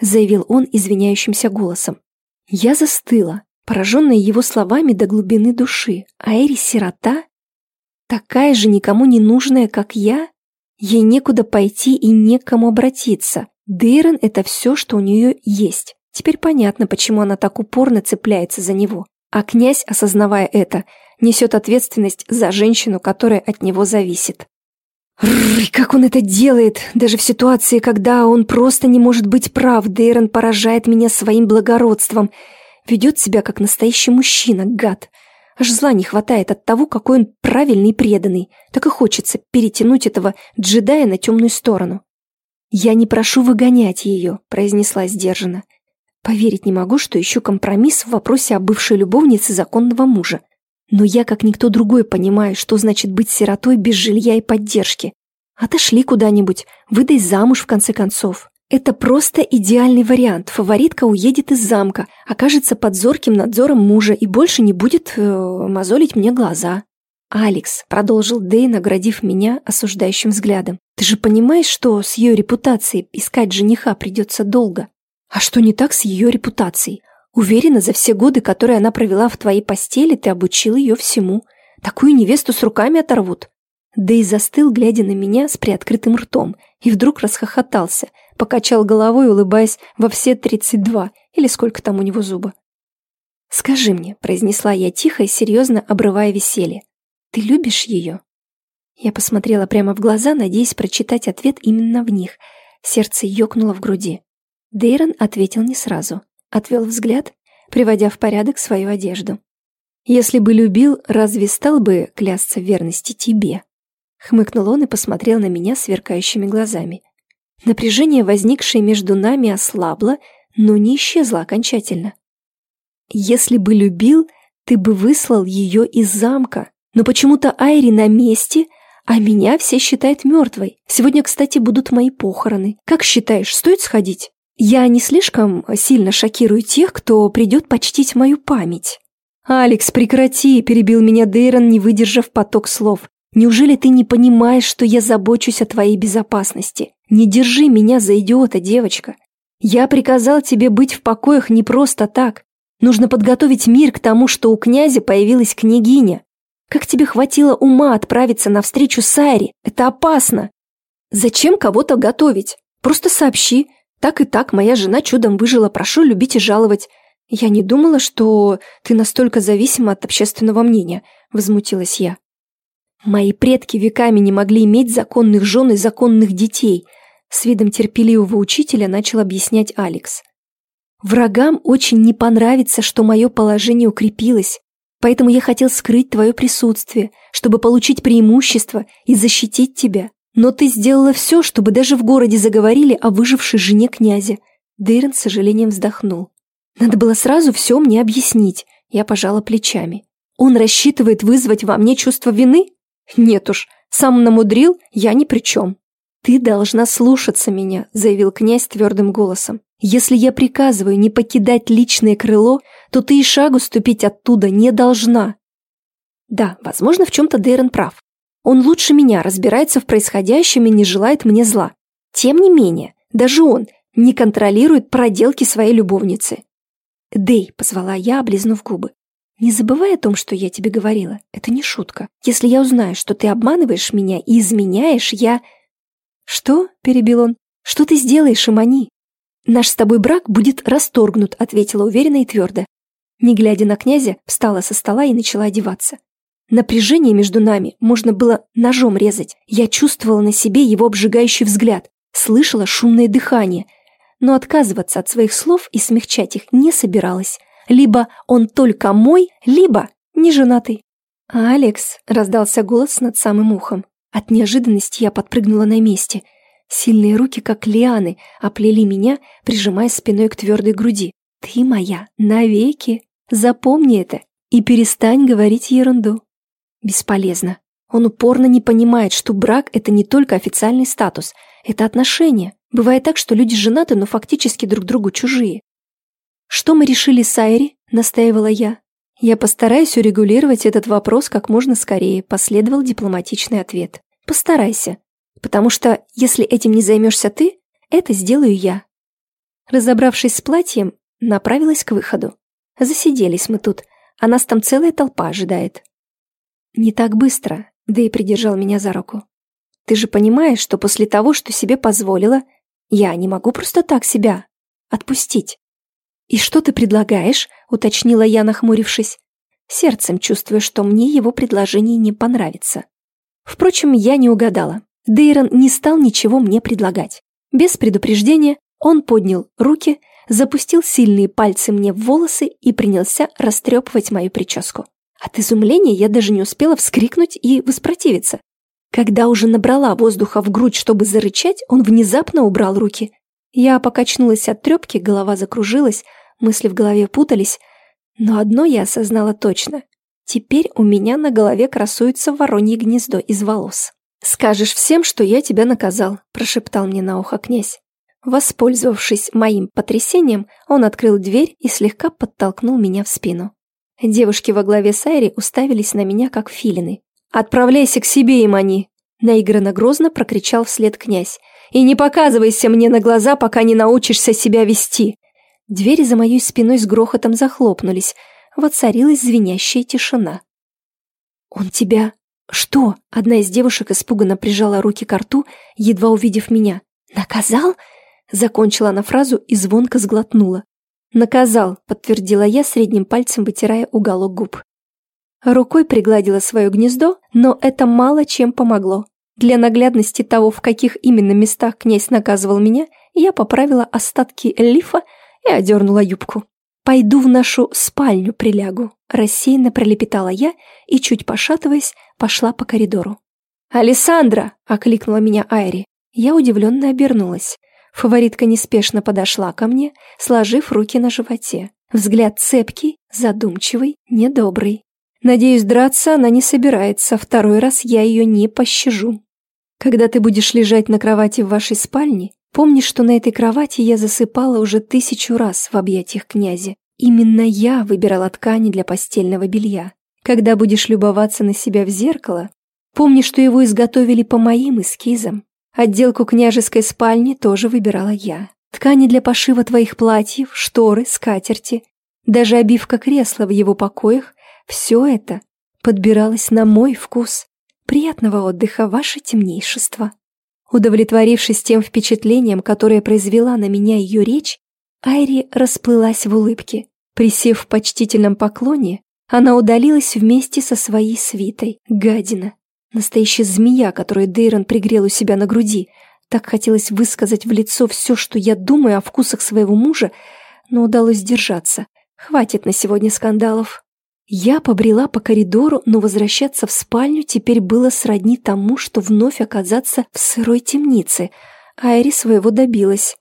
заявил он извиняющимся голосом. Я застыла, пораженная его словами до глубины души. А Эри сирота? Такая же никому не нужная, как я? Ей некуда пойти и некому обратиться. Дейрон — это все, что у нее есть. Теперь понятно, почему она так упорно цепляется за него. А князь, осознавая это, несет ответственность за женщину, которая от него зависит. Рррр, как он это делает, даже в ситуации, когда он просто не может быть прав, Дейрон поражает меня своим благородством. Ведет себя как настоящий мужчина, гад. Аж зла не хватает от того, какой он правильный и преданный. Так и хочется перетянуть этого джедая на темную сторону. «Я не прошу выгонять ее», — произнесла сдержанно. Поверить не могу, что ищу компромисс в вопросе о бывшей любовнице законного мужа. Но я, как никто другой, понимаю, что значит быть сиротой без жилья и поддержки. Отошли куда-нибудь, выдай замуж в конце концов. Это просто идеальный вариант. Фаворитка уедет из замка, окажется под зорким надзором мужа и больше не будет э, мозолить мне глаза. «Алекс», — продолжил Дэйн, наградив меня осуждающим взглядом, «ты же понимаешь, что с ее репутацией искать жениха придется долго? А что не так с ее репутацией? Уверена, за все годы, которые она провела в твоей постели, ты обучил ее всему. Такую невесту с руками оторвут. Да и застыл, глядя на меня с приоткрытым ртом, и вдруг расхохотался, покачал головой, улыбаясь во все тридцать два, или сколько там у него зуба. «Скажи мне», — произнесла я тихо и серьезно обрывая веселье, — «ты любишь ее?» Я посмотрела прямо в глаза, надеясь прочитать ответ именно в них. Сердце ёкнуло в груди. Дейрон ответил не сразу. Отвел взгляд, приводя в порядок свою одежду. «Если бы любил, разве стал бы клясться в верности тебе?» Хмыкнул он и посмотрел на меня сверкающими глазами. Напряжение, возникшее между нами, ослабло, но не исчезло окончательно. «Если бы любил, ты бы выслал ее из замка. Но почему-то Айри на месте, а меня все считают мертвой. Сегодня, кстати, будут мои похороны. Как считаешь, стоит сходить?» Я не слишком сильно шокирую тех, кто придет почтить мою память. «Алекс, прекрати!» – перебил меня Дейрон, не выдержав поток слов. «Неужели ты не понимаешь, что я забочусь о твоей безопасности? Не держи меня за идиота, девочка. Я приказал тебе быть в покоях не просто так. Нужно подготовить мир к тому, что у князя появилась княгиня. Как тебе хватило ума отправиться навстречу Сайре? Это опасно. Зачем кого-то готовить? Просто сообщи, так и так, моя жена чудом выжила, прошу любить и жаловать. Я не думала, что ты настолько зависима от общественного мнения, возмутилась я. Мои предки веками не могли иметь законных жен и законных детей, с видом терпеливого учителя начал объяснять Алекс. Врагам очень не понравится, что мое положение укрепилось, поэтому я хотел скрыть твое присутствие, чтобы получить преимущество и защитить тебя. Но ты сделала все, чтобы даже в городе заговорили о выжившей жене князя. Дейрон с сожалением вздохнул. Надо было сразу все мне объяснить. Я пожала плечами. Он рассчитывает вызвать во мне чувство вины? Нет уж, сам намудрил, я ни при чем. «Ты должна слушаться меня», — заявил князь твердым голосом. «Если я приказываю не покидать личное крыло, то ты и шагу ступить оттуда не должна». Да, возможно, в чем-то Дейрон прав. Он лучше меня разбирается в происходящем и не желает мне зла. Тем не менее, даже он не контролирует проделки своей любовницы. «Дэй», — позвала я, облизнув губы, — «не забывай о том, что я тебе говорила. Это не шутка. Если я узнаю, что ты обманываешь меня и изменяешь, я...» «Что?» – перебил он. «Что ты сделаешь, Имани?» «Наш с тобой брак будет расторгнут», – ответила уверенно и твердо. Не глядя на князя, встала со стола и начала одеваться. Напряжение между нами можно было ножом резать. Я чувствовала на себе его обжигающий взгляд, слышала шумное дыхание, но отказываться от своих слов и смягчать их не собиралась. Либо он только мой, либо не женатый. «А Алекс», — раздался голос над самым ухом. От неожиданности я подпрыгнула на месте. Сильные руки, как лианы, оплели меня, прижимая спиной к твердой груди. «Ты моя, навеки! Запомни это и перестань говорить ерунду!» Бесполезно. Он упорно не понимает, что брак – это не только официальный статус, это отношения. Бывает так, что люди женаты, но фактически друг другу чужие. «Что мы решили с Айри?» – настаивала я. «Я постараюсь урегулировать этот вопрос как можно скорее», последовал дипломатичный ответ. «Постарайся, потому что если этим не займешься ты, это сделаю я». Разобравшись с платьем, направилась к выходу. Засиделись мы тут, а нас там целая толпа ожидает. «Не так быстро», — да и придержал меня за руку. «Ты же понимаешь, что после того, что себе позволила, я не могу просто так себя отпустить». «И что ты предлагаешь?» — уточнила я, нахмурившись. Сердцем чувствуя, что мне его предложение не понравится. Впрочем, я не угадала. Дейрон не стал ничего мне предлагать. Без предупреждения он поднял руки, запустил сильные пальцы мне в волосы и принялся растрепывать мою прическу. От изумления я даже не успела вскрикнуть и воспротивиться. Когда уже набрала воздуха в грудь, чтобы зарычать, он внезапно убрал руки. Я покачнулась от трепки, голова закружилась, мысли в голове путались, но одно я осознала точно. Теперь у меня на голове красуется воронье гнездо из волос. «Скажешь всем, что я тебя наказал», – прошептал мне на ухо князь. Воспользовавшись моим потрясением, он открыл дверь и слегка подтолкнул меня в спину. Девушки во главе с Айри уставились на меня, как филины. «Отправляйся к себе, Имани!» Наигранно грозно прокричал вслед князь. «И не показывайся мне на глаза, пока не научишься себя вести!» Двери за моей спиной с грохотом захлопнулись. Воцарилась звенящая тишина. «Он тебя...» «Что?» Одна из девушек испуганно прижала руки к рту, едва увидев меня. «Наказал?» Закончила она фразу и звонко сглотнула. «Наказал», — подтвердила я средним пальцем, вытирая уголок губ. Рукой пригладила свое гнездо, но это мало чем помогло. Для наглядности того, в каких именно местах князь наказывал меня, я поправила остатки лифа и одернула юбку. «Пойду в нашу спальню прилягу», – рассеянно пролепетала я и, чуть пошатываясь, пошла по коридору. «Алессандра!» – окликнула меня Айри. Я удивленно обернулась. Фаворитка неспешно подошла ко мне, сложив руки на животе. Взгляд цепкий, задумчивый, недобрый. Надеюсь, драться она не собирается, второй раз я ее не пощажу. Когда ты будешь лежать на кровати в вашей спальне, Помни, что на этой кровати я засыпала уже тысячу раз в объятиях князя. Именно я выбирала ткани для постельного белья. Когда будешь любоваться на себя в зеркало, помни, что его изготовили по моим эскизам. Отделку княжеской спальни тоже выбирала я. Ткани для пошива твоих платьев, шторы, скатерти, даже обивка кресла в его покоях – все это подбиралось на мой вкус. Приятного отдыха, ваше темнейшество. Удовлетворившись тем впечатлением, которое произвела на меня ее речь, Айри расплылась в улыбке. Присев в почтительном поклоне, она удалилась вместе со своей свитой. Гадина. Настоящая змея, которую Дейрон пригрел у себя на груди. Так хотелось высказать в лицо все, что я думаю о вкусах своего мужа, но удалось сдержаться. Хватит на сегодня скандалов. Я побрела по коридору, но возвращаться в спальню теперь было сродни тому, что вновь оказаться в сырой темнице. Айри своего добилась.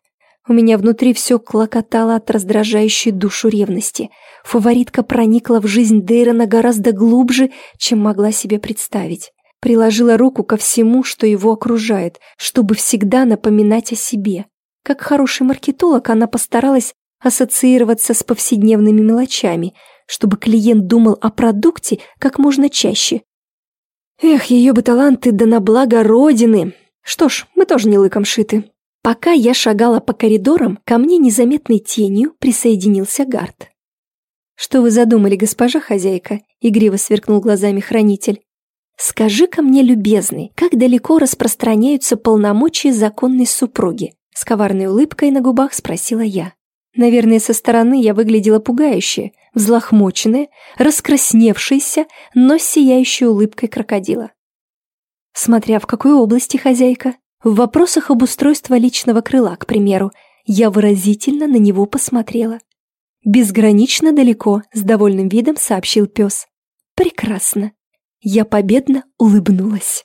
У меня внутри все клокотало от раздражающей душу ревности. Фаворитка проникла в жизнь Дейрона гораздо глубже, чем могла себе представить. Приложила руку ко всему, что его окружает, чтобы всегда напоминать о себе. Как хороший маркетолог она постаралась ассоциироваться с повседневными мелочами, чтобы клиент думал о продукте как можно чаще. Эх, ее бы таланты да на благо Родины. Что ж, мы тоже не лыком шиты. Пока я шагала по коридорам, ко мне незаметной тенью присоединился Гард. «Что вы задумали, госпожа хозяйка?» — игриво сверкнул глазами хранитель. «Скажи-ка мне, любезный, как далеко распространяются полномочия законной супруги?» С коварной улыбкой на губах спросила я. Наверное, со стороны я выглядела пугающе, взлохмоченная, раскрасневшаяся, но сияющей улыбкой крокодила. Смотря в какой области хозяйка. В вопросах обустройства личного крыла, к примеру, я выразительно на него посмотрела. «Безгранично далеко», — с довольным видом сообщил пес. «Прекрасно». Я победно улыбнулась.